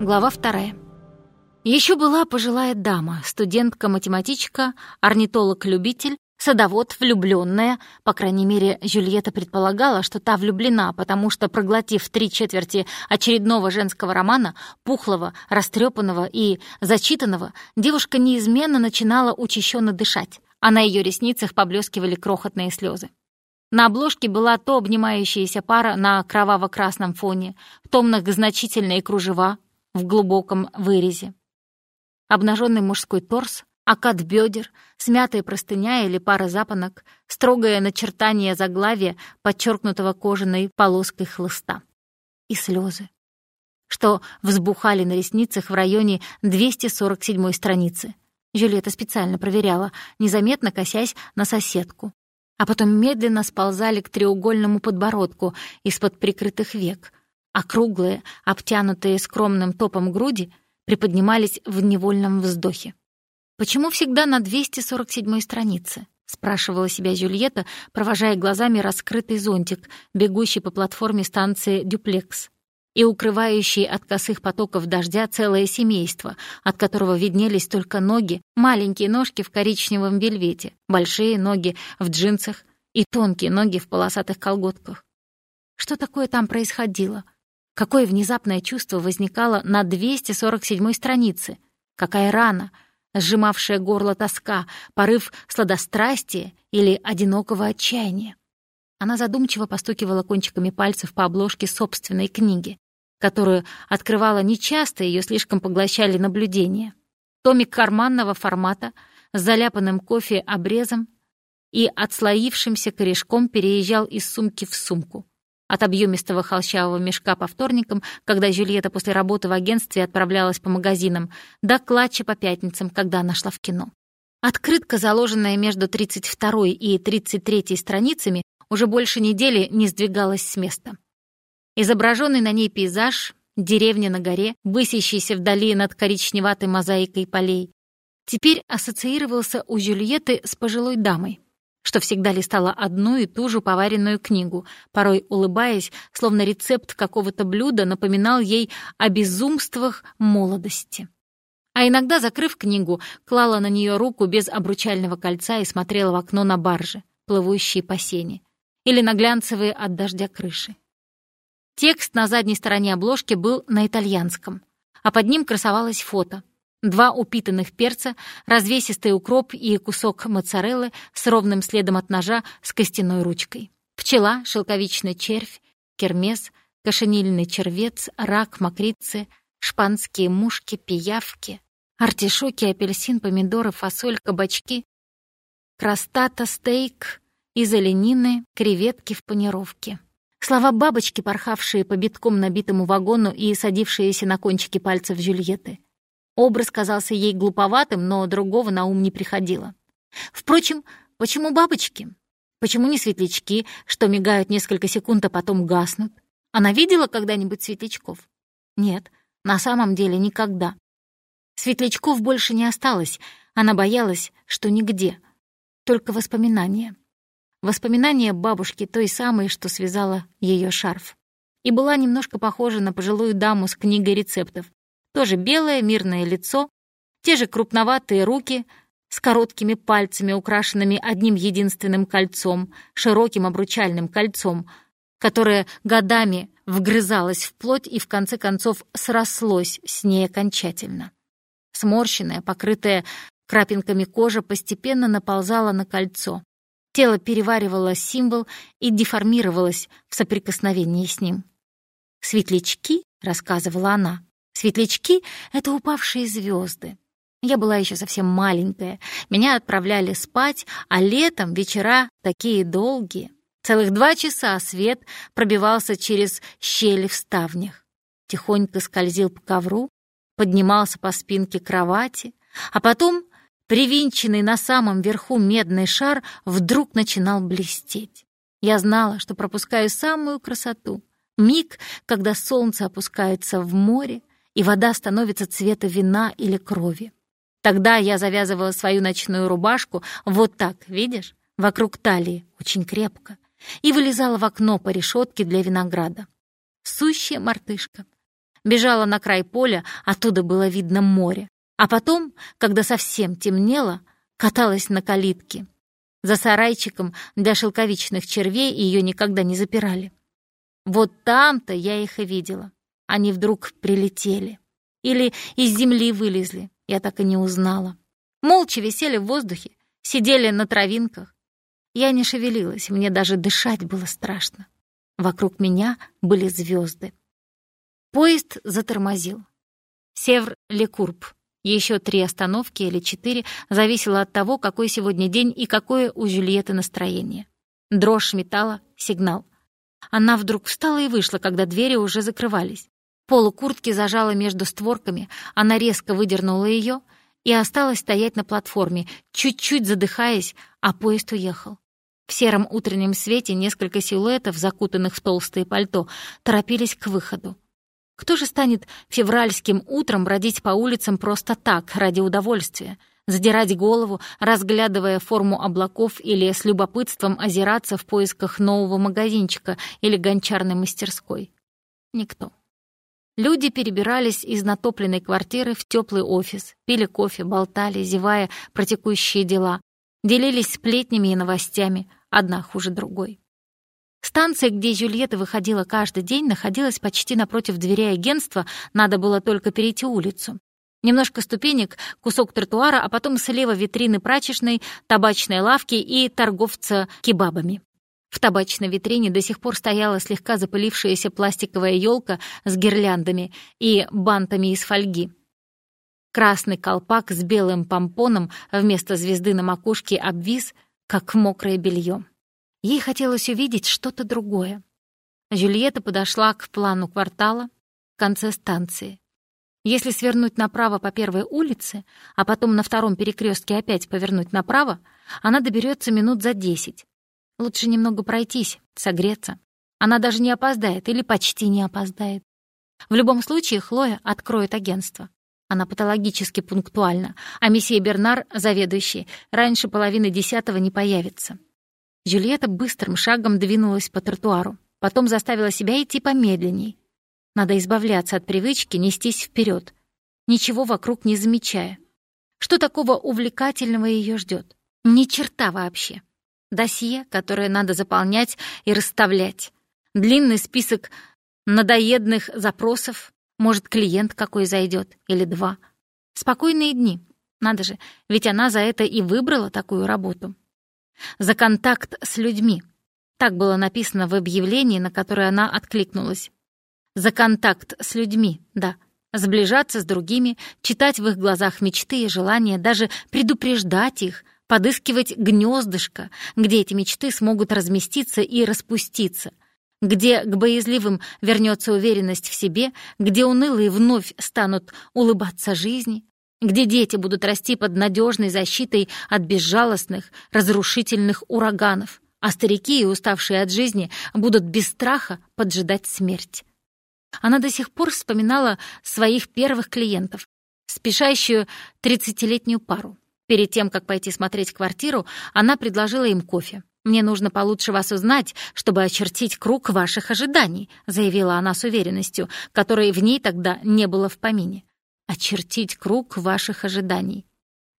Глава вторая. Еще была пожилая дама, студентка-математичка, орнитолог-любитель, садовод, влюбленная. По крайней мере, Жюльетта предполагала, что та влюблена, потому что, проглотив три четверти очередного женского романа, пухлого, растрепанного и зачитанного, девушка неизменно начинала учащенно дышать, а на ее ресницах поблескивали крохотные слезы. На обложке была то обнимающаяся пара на кроваво-красном фоне, то многозначительные кружева в глубоком вырезе обнаженный мужской торс, окат бедер, смятая простыня или пара запонок, строгое начертание заглавия, подчеркнутого кожаной полоской хлыста. И слезы, что взбухали на ресницах в районе 247 страницы. Жюльетта специально проверяла, незаметно косясь на соседку. А потом медленно сползали к треугольному подбородку из-под прикрытых век, а круглые, обтянутые скромным топом груди — приподнимались в невольном вздохе. «Почему всегда на 247-й странице?» — спрашивала себя Жюльетта, провожая глазами раскрытый зонтик, бегущий по платформе станции «Дюплекс» и укрывающий от косых потоков дождя целое семейство, от которого виднелись только ноги, маленькие ножки в коричневом вельвете, большие ноги в джинсах и тонкие ноги в полосатых колготках. Что такое там происходило? Какое внезапное чувство возникало на 247-й странице? Какая рана, сжимавшая горло тоска, порыв сладострастия или одинокого отчаяния? Она задумчиво постукивала кончиками пальцев по обложке собственной книги, которую открывала нечасто, ее слишком поглощали наблюдения. Томик карманного формата с заляпанным кофе обрезом и отслоившимся корешком переезжал из сумки в сумку от объемистого холщавого мешка по вторникам, когда Жюльетта после работы в агентстве отправлялась по магазинам, до клатча по пятницам, когда она шла в кино. Открытка, заложенная между 32 и 33 страницами, уже больше недели не сдвигалась с места. Изображенный на ней пейзаж, деревня на горе, высящийся вдали над коричневатой мозаикой полей, теперь ассоциировался у Жюльетты с пожилой дамой, что всегда листала одну и ту же поваренную книгу, порой улыбаясь, словно рецепт какого-то блюда напоминал ей о безумствах молодости. А иногда, закрыв книгу, клала на нее руку без обручального кольца и смотрела в окно на баржи, плывущие по сене, или на глянцевые от дождя крыши. Текст на задней стороне обложки был на итальянском, а под ним красовалось фото — два упитанных перца, развесистый укроп и кусок моцареллы с ровным следом от ножа с костяной ручкой. Пчела, шелковичный червь, кермес, кошенильный червец, рак, мокрицы, шпанские мушки, пиявки, артишоки, апельсин, помидоры, фасоль, кабачки, крастата, стейк из оленины, креветки в панировке. Слова бабочки, порхавшие по битком набитому вагону и садившиеся на кончики пальцев Жюльетты. Образ казался ей глуповатым, но другого на ум не приходило. Впрочем, почему бабочки? Почему не светлячки, что мигают несколько секунд, а потом гаснут? Она видела когда-нибудь светлячков? Нет, на самом деле никогда. Светлячков больше не осталось. Она боялась, что нигде. Только воспоминания. Воспоминания бабушки, той самой, что связала ее шарф. И была немножко похожа на пожилую даму с книгой рецептов. Тоже белое мирное лицо, те же крупноватые руки с короткими пальцами, украшенными одним единственным кольцом, широким обручальным кольцом, которое годами вгрызалось в плоть и в конце концов срослось с ней окончательно. Сморщенная, покрытая крапинками кожа постепенно наползала на кольцо. Тело переваривало символ и деформировалось в соприкосновении с ним. «Светлячки», — рассказывала она, Светлячки — это упавшие звезды. Я была еще совсем маленькая, меня отправляли спать, а летом вечера такие долгие. Целых два часа свет пробивался через щели в ставнях. Тихонько скользил по ковру, поднимался по спинке кровати, а потом привинченный на самом верху медный шар вдруг начинал блестеть. Я знала, что пропускаю самую красоту. Миг, когда солнце опускается в море, и вода становится цвета вина или крови. Тогда я завязывала свою ночную рубашку вот так, видишь, вокруг талии, очень крепко, и вылезала в окно по решетке для винограда. Сущая мартышка. бежала на край поля, оттуда было видно море. А потом, когда совсем темнело, каталась на калитке. За сарайчиком для шелковичных червей ее никогда не запирали. Вот там-то я их и видела. Они вдруг прилетели. Или из земли вылезли, я так и не узнала. Молча висели в воздухе, сидели на травинках. Я не шевелилась, мне даже дышать было страшно. Вокруг меня были звезды. Поезд затормозил. Севр-Лекурб. Еще три остановки или четыре зависело от того, какой сегодня день и какое у Жюльетты настроение. Дрожь металла, сигнал. Она вдруг встала и вышла, когда двери уже закрывались. Полу куртки зажала между створками, она резко выдернула ее и осталась стоять на платформе, чуть-чуть задыхаясь, а поезд уехал. В сером утреннем свете несколько силуэтов, закутанных в толстые пальто, торопились к выходу. Кто же станет февральским утром бродить по улицам просто так, ради удовольствия, задирать голову, разглядывая форму облаков или с любопытством озираться в поисках нового магазинчика или гончарной мастерской? Никто. Люди перебирались из натопленной квартиры в теплый офис, пили кофе, болтали, зевая про текущие дела, делились сплетнями и новостями, одна хуже другой. Станция, где Жюльетта выходила каждый день, находилась почти напротив дверей агентства, надо было только перейти улицу. Немножко ступенек, кусок тротуара, а потом слева витрины прачечной, табачной лавки и торговца кебабами. В табачной витрине до сих пор стояла слегка запылившаяся пластиковая елка с гирляндами и бантами из фольги. Красный колпак с белым помпоном вместо звезды на макушке обвис, как мокрое белье. Ей хотелось увидеть что-то другое. Жюльетта подошла к плану квартала в конце станции. Если свернуть направо по первой улице, а потом на втором перекрестке опять повернуть направо, она доберется минут за десять. Лучше немного пройтись, согреться. Она даже не опоздает или почти не опоздает. В любом случае, Хлоя откроет агентство. Она патологически пунктуальна, а месье Бернар, заведующий, раньше половины десятого не появится. Джульетта быстрым шагом двинулась по тротуару, потом заставила себя идти помедленней. Надо избавляться от привычки нестись вперед, ничего вокруг не замечая. Что такого увлекательного ее ждет? Ни черта вообще досье, которое надо заполнять и расставлять, длинный список надоедных запросов, может, клиент какой зайдет, или два. Спокойные дни. Надо же, ведь она за это и выбрала такую работу. За контакт с людьми. Так было написано в объявлении, на которое она откликнулась. За контакт с людьми, да. Сближаться с другими, читать в их глазах мечты и желания, даже предупреждать их, подыскивать гнездышко, где эти мечты смогут разместиться и распуститься, где к боязливым вернется уверенность в себе, где унылые вновь станут улыбаться жизни, где дети будут расти под надежной защитой от безжалостных, разрушительных ураганов, а старики и уставшие от жизни будут без страха поджидать смерть. Она до сих пор вспоминала своих первых клиентов, спешащую тридцатилетнюю пару. Перед тем, как пойти смотреть квартиру, она предложила им кофе. «Мне нужно получше вас узнать, чтобы очертить круг ваших ожиданий», заявила она с уверенностью, которой в ней тогда не было в помине. «Очертить круг ваших ожиданий».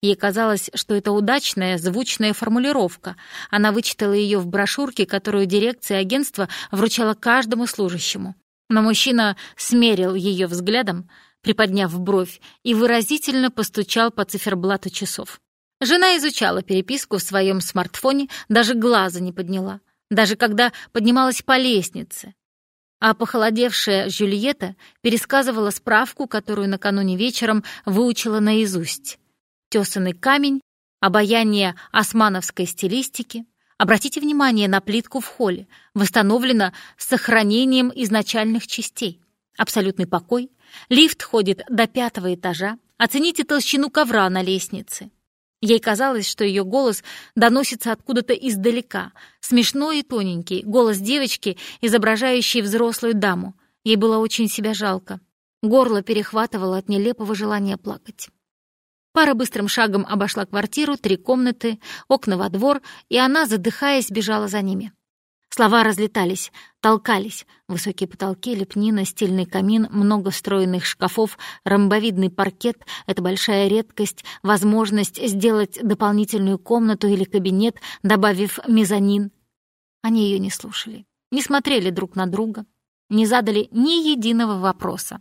Ей казалось, что это удачная, звучная формулировка. Она вычитала ее в брошюрке, которую дирекция агентства вручала каждому служащему. Но мужчина смерил ее взглядом, приподняв бровь, и выразительно постучал по циферблату часов. Жена изучала переписку в своем смартфоне, даже глаза не подняла, даже когда поднималась по лестнице. А похолодевшая Жюльетта пересказывала справку, которую накануне вечером выучила наизусть. Тесанный камень, обаяние османовской стилистики. Обратите внимание на плитку в холле, восстановлена с сохранением изначальных частей. Абсолютный покой, Лифт ходит до пятого этажа. Оцените толщину ковра на лестнице. Ей казалось, что ее голос доносится откуда-то издалека. Смешной и тоненький, голос девочки, изображающей взрослую даму. Ей было очень себя жалко. Горло перехватывало от нелепого желания плакать. Пара быстрым шагом обошла квартиру, три комнаты, окна во двор, и она, задыхаясь, бежала за ними. Слова разлетались, толкались. Высокие потолки, лепнина, стильный камин, много встроенных шкафов, ромбовидный паркет — это большая редкость, возможность сделать дополнительную комнату или кабинет, добавив мезонин. Они ее не слушали, не смотрели друг на друга, не задали ни единого вопроса.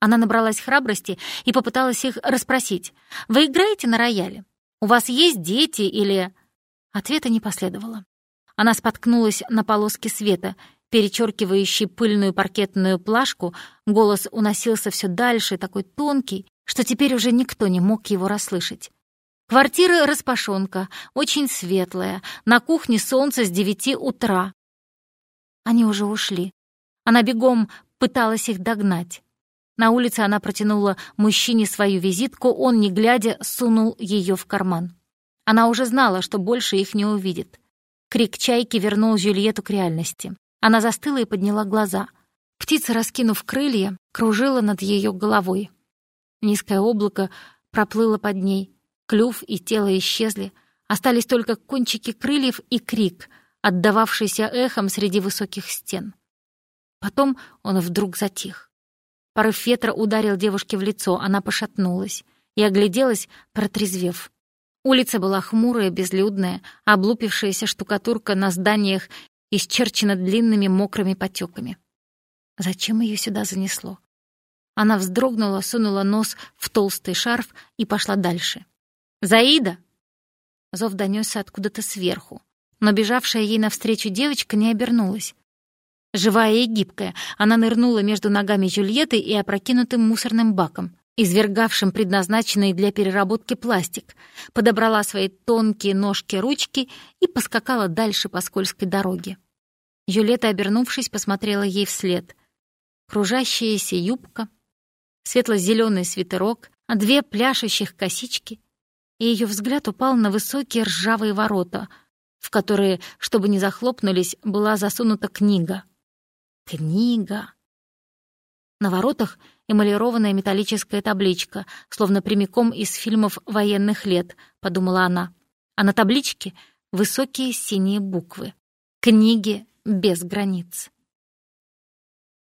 Она набралась храбрости и попыталась их расспросить. «Вы играете на рояле? У вас есть дети или...» Ответа не последовало. Она споткнулась на полоске света, перечеркивающей пыльную паркетную плашку, голос уносился все дальше, такой тонкий, что теперь уже никто не мог его расслышать. Квартира распашонка, очень светлая, на кухне солнце с девяти утра. Они уже ушли. Она бегом пыталась их догнать. На улице она протянула мужчине свою визитку, он, не глядя, сунул ее в карман. Она уже знала, что больше их не увидит. Крик чайки вернул Жюльету к реальности. Она застыла и подняла глаза. Птица, раскинув крылья, кружила над ее головой. Низкое облако проплыло под ней. Клюв и тело исчезли. Остались только кончики крыльев и крик, отдававшийся эхом среди высоких стен. Потом он вдруг затих. Порыв ветра ударил девушке в лицо, она пошатнулась и огляделась, протрезвев. Улица была хмурая, безлюдная, облупившаяся штукатурка на зданиях исчерчена длинными мокрыми потеками. Зачем ее сюда занесло? Она вздрогнула, сунула нос в толстый шарф и пошла дальше. «Заида!» Зов донесся откуда-то сверху, но бежавшая ей навстречу девочка не обернулась. Живая и гибкая, она нырнула между ногами Джульетты и опрокинутым мусорным баком извергавшим предназначенный для переработки пластик, подобрала свои тонкие ножки-ручки и поскакала дальше по скользкой дороге. Юлета, обернувшись, посмотрела ей вслед. Кружащаяся юбка, светло-зеленый свитерок, а две пляшущих косички, и ее взгляд упал на высокие ржавые ворота, в которые, чтобы не захлопнулись, была засунута книга. Книга. На воротах — эмалированная металлическая табличка, словно прямиком из фильмов военных лет, подумала она. А на табличке высокие синие буквы. Книги без границ.